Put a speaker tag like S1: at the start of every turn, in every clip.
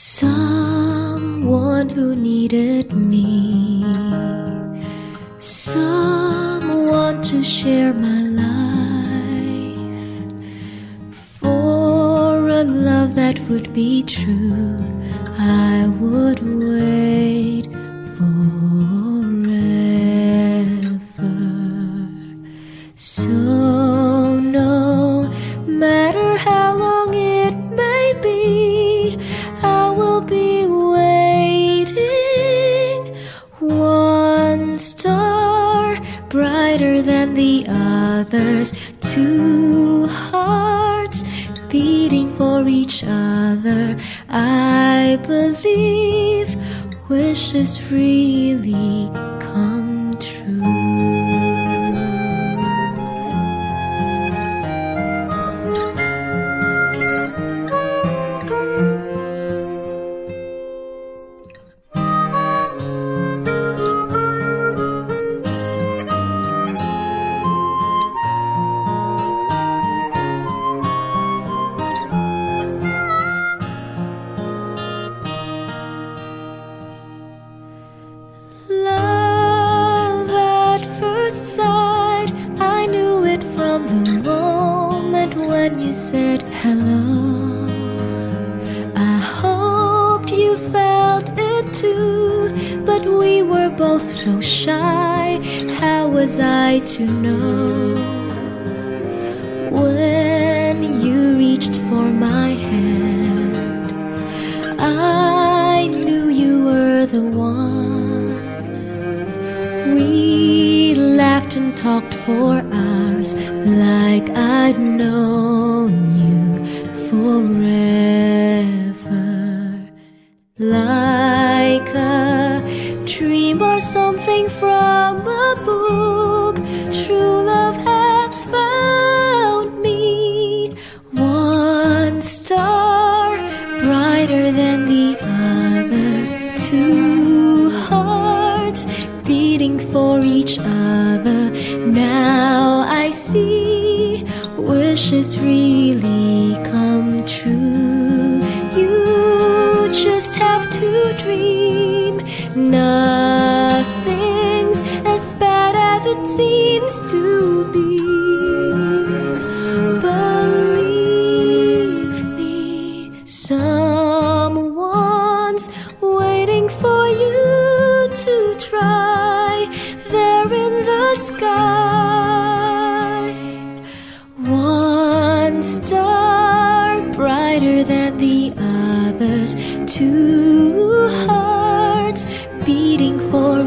S1: Someone who needed me. Someone to share my life. For a love that would be true others two hearts beating for each other. I believe wishes really come hello. I hoped you felt it too, but we were both so shy. How was I to know? When you reached for my hand, I knew you were the one. We laughed and talked for hours like I'd known you forever. Like a dream or something from a book, true love has found me. One star brighter than the others, two hearts beating for each other. Now I see wishes really to dream. Nothing's as bad as it seems to be. Believe me, someone's waiting for you to try. There in the sky, one star brighter than the others, two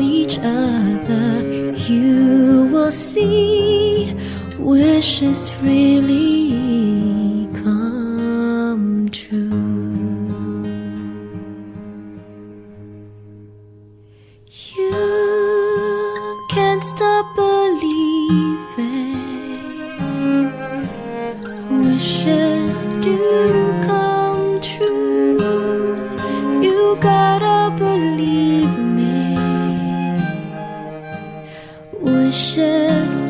S1: each other. You will see wishes really believe me. Wishes